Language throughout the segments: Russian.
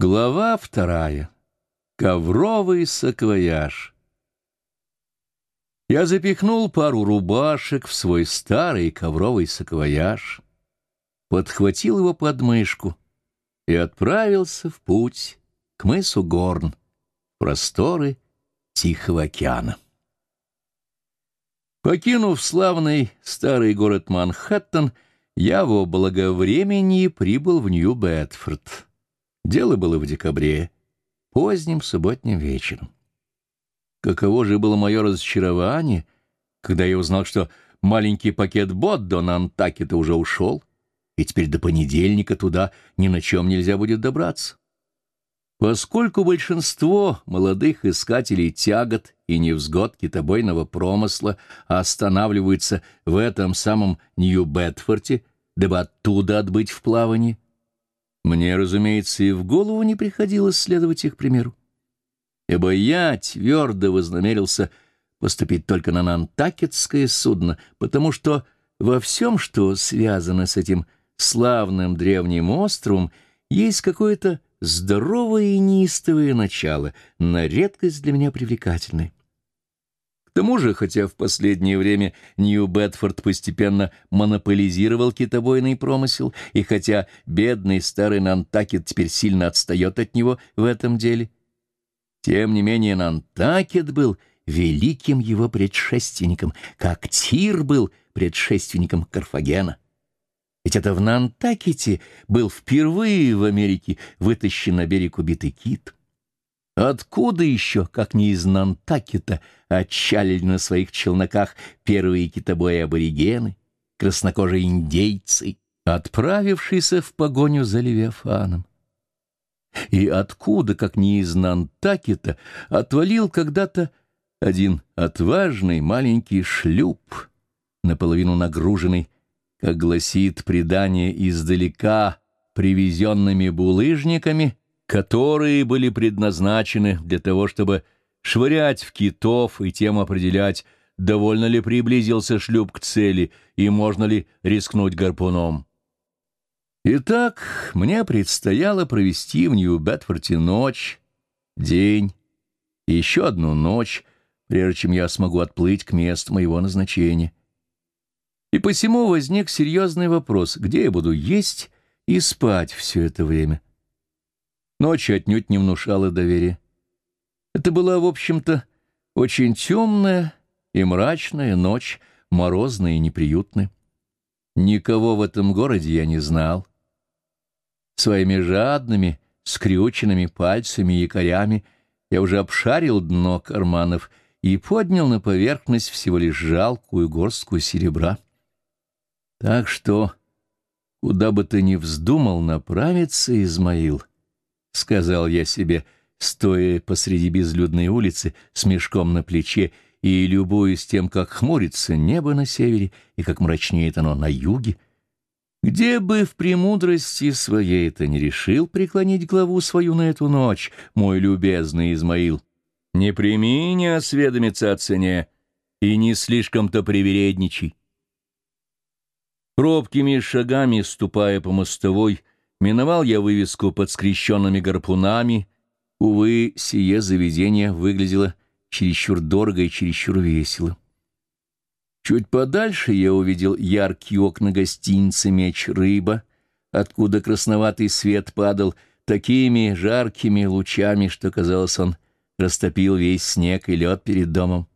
Глава вторая. Ковровый саквояж. Я запихнул пару рубашек в свой старый ковровый саквояж, подхватил его под мышку и отправился в путь к мысу Горн, просторы Тихого океана. Покинув славный старый город Манхэттен, я во благовремении прибыл в Нью-Бетфорд. Дело было в декабре, поздним субботним вечером. Каково же было мое разочарование, когда я узнал, что маленький пакет Боддо на Антаке-то уже ушел, и теперь до понедельника туда ни на чем нельзя будет добраться. Поскольку большинство молодых искателей тягот и невзгод китобойного промысла останавливаются в этом самом Нью-Бетфорте, дабы оттуда отбыть в плавание, мне, разумеется, и в голову не приходилось следовать их примеру. Ибо я твердо вознамерился поступить только на Нантакетское судно, потому что во всем, что связано с этим славным древним островом, есть какое-то здоровое и неистовое начало, на редкость для меня привлекательное. Тому же, хотя в последнее время Нью-Бетфорд постепенно монополизировал китобойный промысел, и хотя бедный старый Нантакет теперь сильно отстает от него в этом деле, тем не менее Нантакет был великим его предшественником, как Тир был предшественником Карфагена. Ведь это в Нантакете был впервые в Америке вытащен на берег убитый кит. Откуда еще, как не из Нантакета, отчалили на своих челноках первые китобои аборигены, краснокожие индейцы, отправившиеся в погоню за Левиафаном? И откуда, как не из Нантакета, отвалил когда-то один отважный маленький шлюп, наполовину нагруженный как гласит предание издалека, привезенными булыжниками, которые были предназначены для того, чтобы швырять в китов и тем определять, довольно ли приблизился шлюп к цели и можно ли рискнуть гарпуном. Итак, мне предстояло провести в Нью-Бетфорте ночь, день и еще одну ночь, прежде чем я смогу отплыть к месту моего назначения. И посему возник серьезный вопрос, где я буду есть и спать все это время. Ночь отнюдь не внушала доверия. Это была, в общем-то, очень темная и мрачная ночь, морозная и неприютная. Никого в этом городе я не знал. Своими жадными, скрюченными пальцами и якорями я уже обшарил дно карманов и поднял на поверхность всего лишь жалкую горстку серебра. Так что, куда бы ты ни вздумал направиться, Измаил, — сказал я себе, стоя посреди безлюдной улицы с мешком на плече и любуясь тем, как хмурится небо на севере и как мрачнеет оно на юге, где бы в премудрости своей ты не решил преклонить главу свою на эту ночь, мой любезный Измаил, не прими не осведомиться о цене и не слишком-то привередничай. Робкими шагами, ступая по мостовой, миновал я вывеску под скрещенными гарпунами. Увы, сие заведение выглядело чересчур дорого и чересчур весело. Чуть подальше я увидел яркие окна гостиницы «Меч рыба», откуда красноватый свет падал такими жаркими лучами, что, казалось, он растопил весь снег и лед перед домом.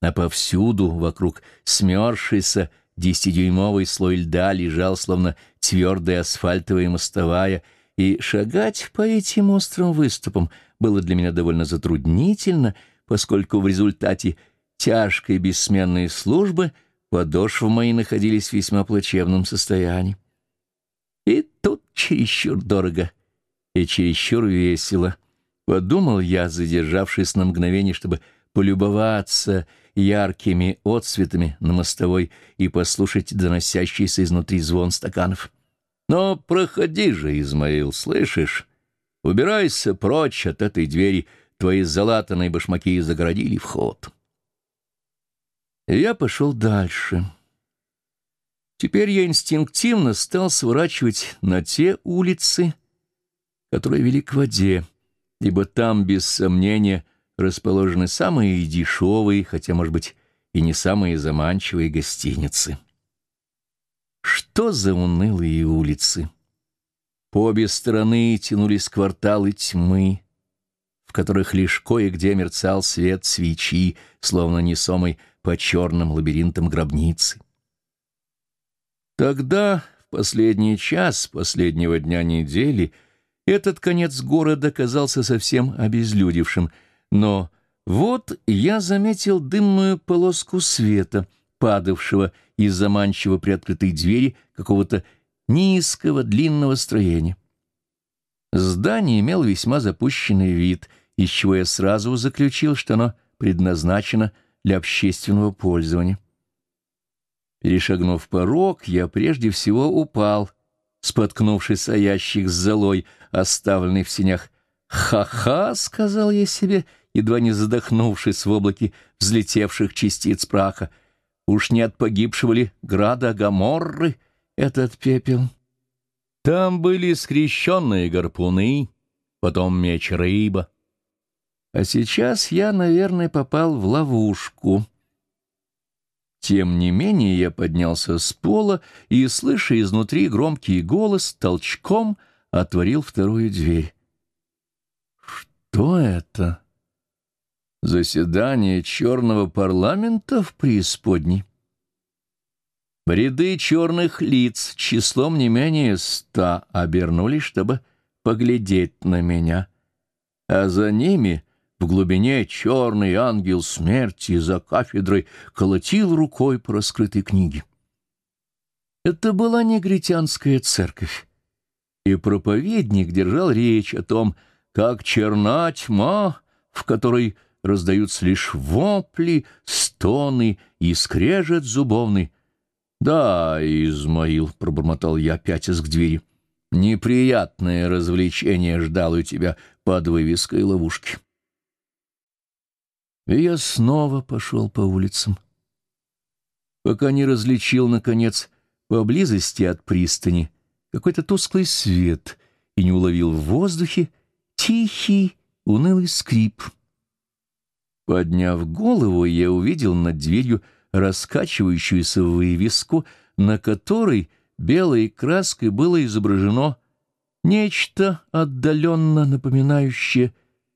А повсюду, вокруг смерзшейся, Десятидюймовый слой льда лежал, словно твердая асфальтовая мостовая, и шагать по этим острым выступам было для меня довольно затруднительно, поскольку в результате тяжкой бессменной службы подошвы мои находились в весьма плачевном состоянии. И тут чересчур дорого и чересчур весело, подумал я, задержавшись на мгновение, чтобы полюбоваться яркими отсветами на мостовой и послушать доносящийся изнутри звон стаканов. Но проходи же, Измаил, слышишь? Убирайся прочь от этой двери, твои залатанные башмаки загородили вход. Я пошел дальше. Теперь я инстинктивно стал сворачивать на те улицы, которые вели к воде, ибо там, без сомнения, расположены самые дешевые, хотя, может быть, и не самые заманчивые гостиницы. Что за унылые улицы! По обе стороны тянулись кварталы тьмы, в которых лишь кое-где мерцал свет свечи, словно несомый по черным лабиринтам гробницы. Тогда, в последний час последнего дня недели, этот конец города казался совсем обезлюдевшим, но вот я заметил дымную полоску света, падавшего из заманчиво приоткрытой двери какого-то низкого длинного строения. Здание имело весьма запущенный вид, из чего я сразу заключил, что оно предназначено для общественного пользования. Перешагнув порог, я прежде всего упал, споткнувшись о ящик с золой, оставленный в синях. «Ха-ха!» — сказал я себе, едва не задохнувшись в облаке взлетевших частиц праха. «Уж не от погибшего ли града Гаморры этот пепел?» Там были скрещенные гарпуны, потом меч рыба. А сейчас я, наверное, попал в ловушку. Тем не менее я поднялся с пола и, слыша изнутри громкий голос, толчком отворил вторую дверь. Что это? Заседание черного парламента в преисподней? Ряды черных лиц числом не менее ста обернулись, чтобы поглядеть на меня, а за ними в глубине черный ангел смерти за кафедрой колотил рукой по раскрытой книге. Это была негритянская церковь, и проповедник держал речь о том, как черна тьма, в которой раздаются лишь вопли, стоны и скрежет зубовный. «Да, Измаил», — пробормотал я, пятясь к двери, — «неприятное развлечение ждало тебя под вывеской ловушки». И я снова пошел по улицам. Пока не различил, наконец, поблизости от пристани какой-то тусклый свет и не уловил в воздухе тихий, унылый скрип. Подняв голову, я увидел над дверью раскачивающуюся вывеску, на которой белой краской было изображено нечто отдаленно напоминающее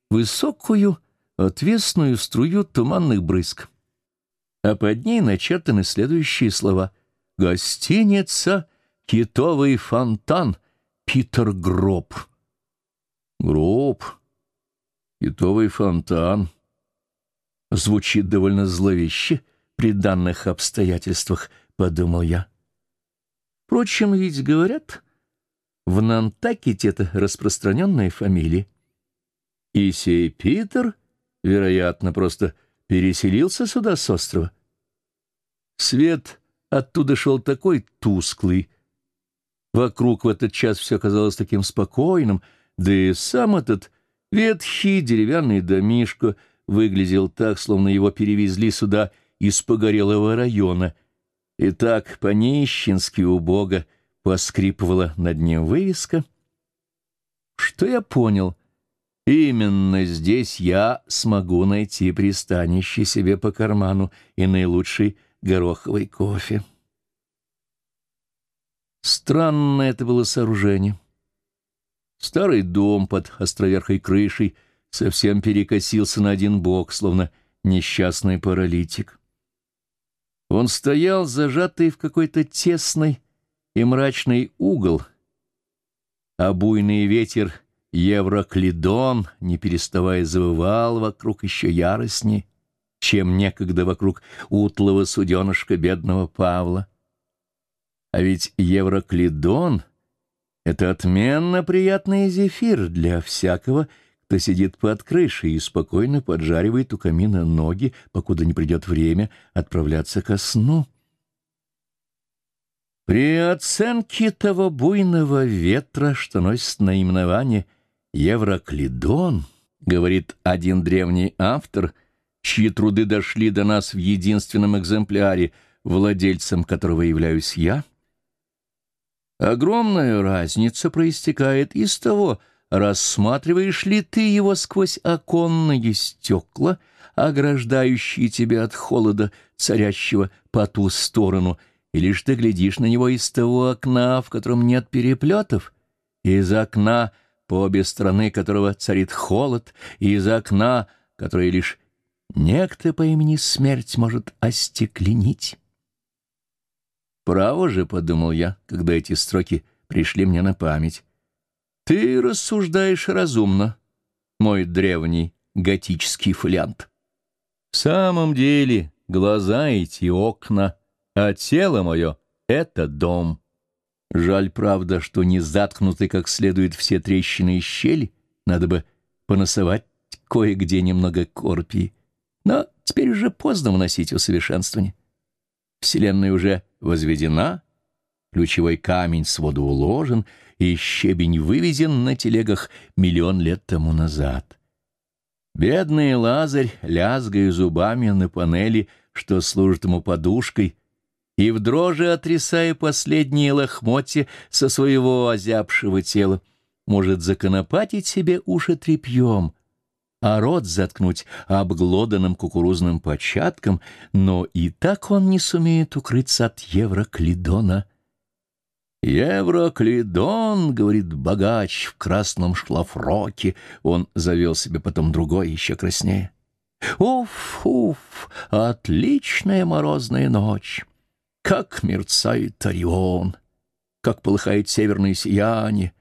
высокую, отвесную струю туманных брызг. А под ней начертаны следующие слова. «Гостиница, китовый фонтан, Питер Гроб». Гроб, китовый фонтан. Звучит довольно зловеще при данных обстоятельствах, подумал я. Впрочем, ведь говорят, в Нантакете это распространенная фамилия. И сей Питер вероятно, просто переселился сюда с острова. Свет оттуда шел такой тусклый. Вокруг в этот час все казалось таким спокойным, да и сам этот ветхий деревянный домишко выглядел так, словно его перевезли сюда из погорелого района. И так по-нищенски убого поскрипывала над ним вывеска. Что я понял? Именно здесь я смогу найти пристанище себе по карману и наилучший гороховый кофе. Странное это было сооружение. Старый дом под островерхой крышей совсем перекосился на один бок, словно несчастный паралитик. Он стоял, зажатый в какой-то тесный и мрачный угол, а буйный ветер Евроклидон, не переставая, завывал вокруг еще яростней, чем некогда вокруг утлого суденышка бедного Павла. А ведь Евроклидон — это отменно приятный зефир для всякого, кто сидит под крышей и спокойно поджаривает у камина ноги, покуда не придет время отправляться ко сну. При оценке того буйного ветра, что носит наименование — Евроклидон, говорит один древний автор, чьи труды дошли до нас в единственном экземпляре, владельцем которого являюсь я. Огромная разница проистекает из того, рассматриваешь ли ты его сквозь оконные стекла, ограждающие тебя от холода, царящего по ту сторону, или ж ты глядишь на него из того окна, в котором нет переплетов, из окна, по обе стороны которого царит холод, из окна, которое лишь некто по имени смерть может остекленить. «Право же», — подумал я, когда эти строки пришли мне на память, — «ты рассуждаешь разумно, мой древний готический фолиант. В самом деле глаза эти окна, а тело мое — это дом». Жаль, правда, что не заткнуты как следует все трещины и щели. Надо бы поносовать кое-где немного корпии. Но теперь уже поздно вносить усовершенствование. Вселенная уже возведена, ключевой камень своду уложен, и щебень вывезен на телегах миллион лет тому назад. Бедный Лазарь, лязгая зубами на панели, что служит ему подушкой, и в дрожи отрисая последние лохмотья со своего озябшего тела, может законопатить себе уши тряпьем, а рот заткнуть обглоданным кукурузным початком, но и так он не сумеет укрыться от Евроклидона. «Евроклидон», — говорит богач в красном шлафроке, он завел себе потом другой, еще краснее. «Уф, уф, отличная морозная ночь!» Как мерцает Орион, как полыхает северное сияние.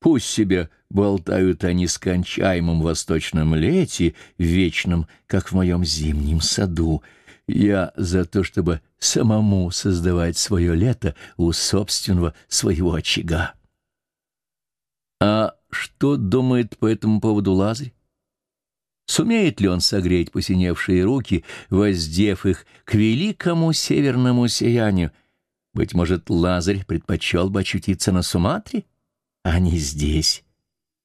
Пусть себе болтают о нескончаемом восточном лете, вечном, как в моем зимнем саду. Я за то, чтобы самому создавать свое лето у собственного своего очага. А что думает по этому поводу Лазарь? Сумеет ли он согреть посиневшие руки, воздев их к великому северному сиянию? Быть может, Лазарь предпочел бы очутиться на Суматре, а не здесь.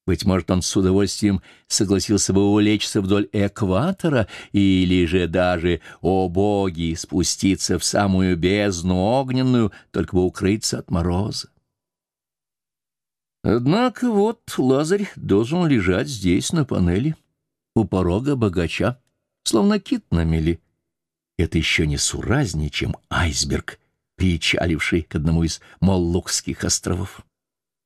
Быть может, он с удовольствием согласился бы улечься вдоль экватора или же даже, о боги, спуститься в самую бездну огненную, только бы укрыться от мороза. Однако вот Лазарь должен лежать здесь, на панели у порога богача, словно кит на мели. Это еще не суразнее, чем айсберг, причаливший к одному из Моллукских островов.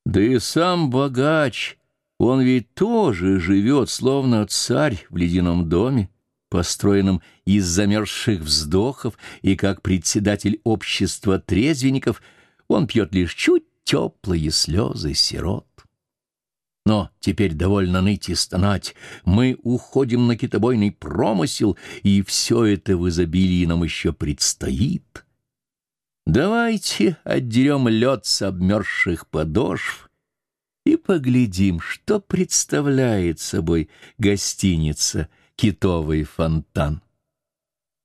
Да и сам богач, он ведь тоже живет, словно царь в ледяном доме, построенном из замерзших вздохов, и как председатель общества трезвенников он пьет лишь чуть теплые слезы сирот. Но теперь довольно ныть и стонать. Мы уходим на китобойный промысел, и все это в изобилии нам еще предстоит. Давайте отдерем лед с обмерзших подошв и поглядим, что представляет собой гостиница «Китовый фонтан».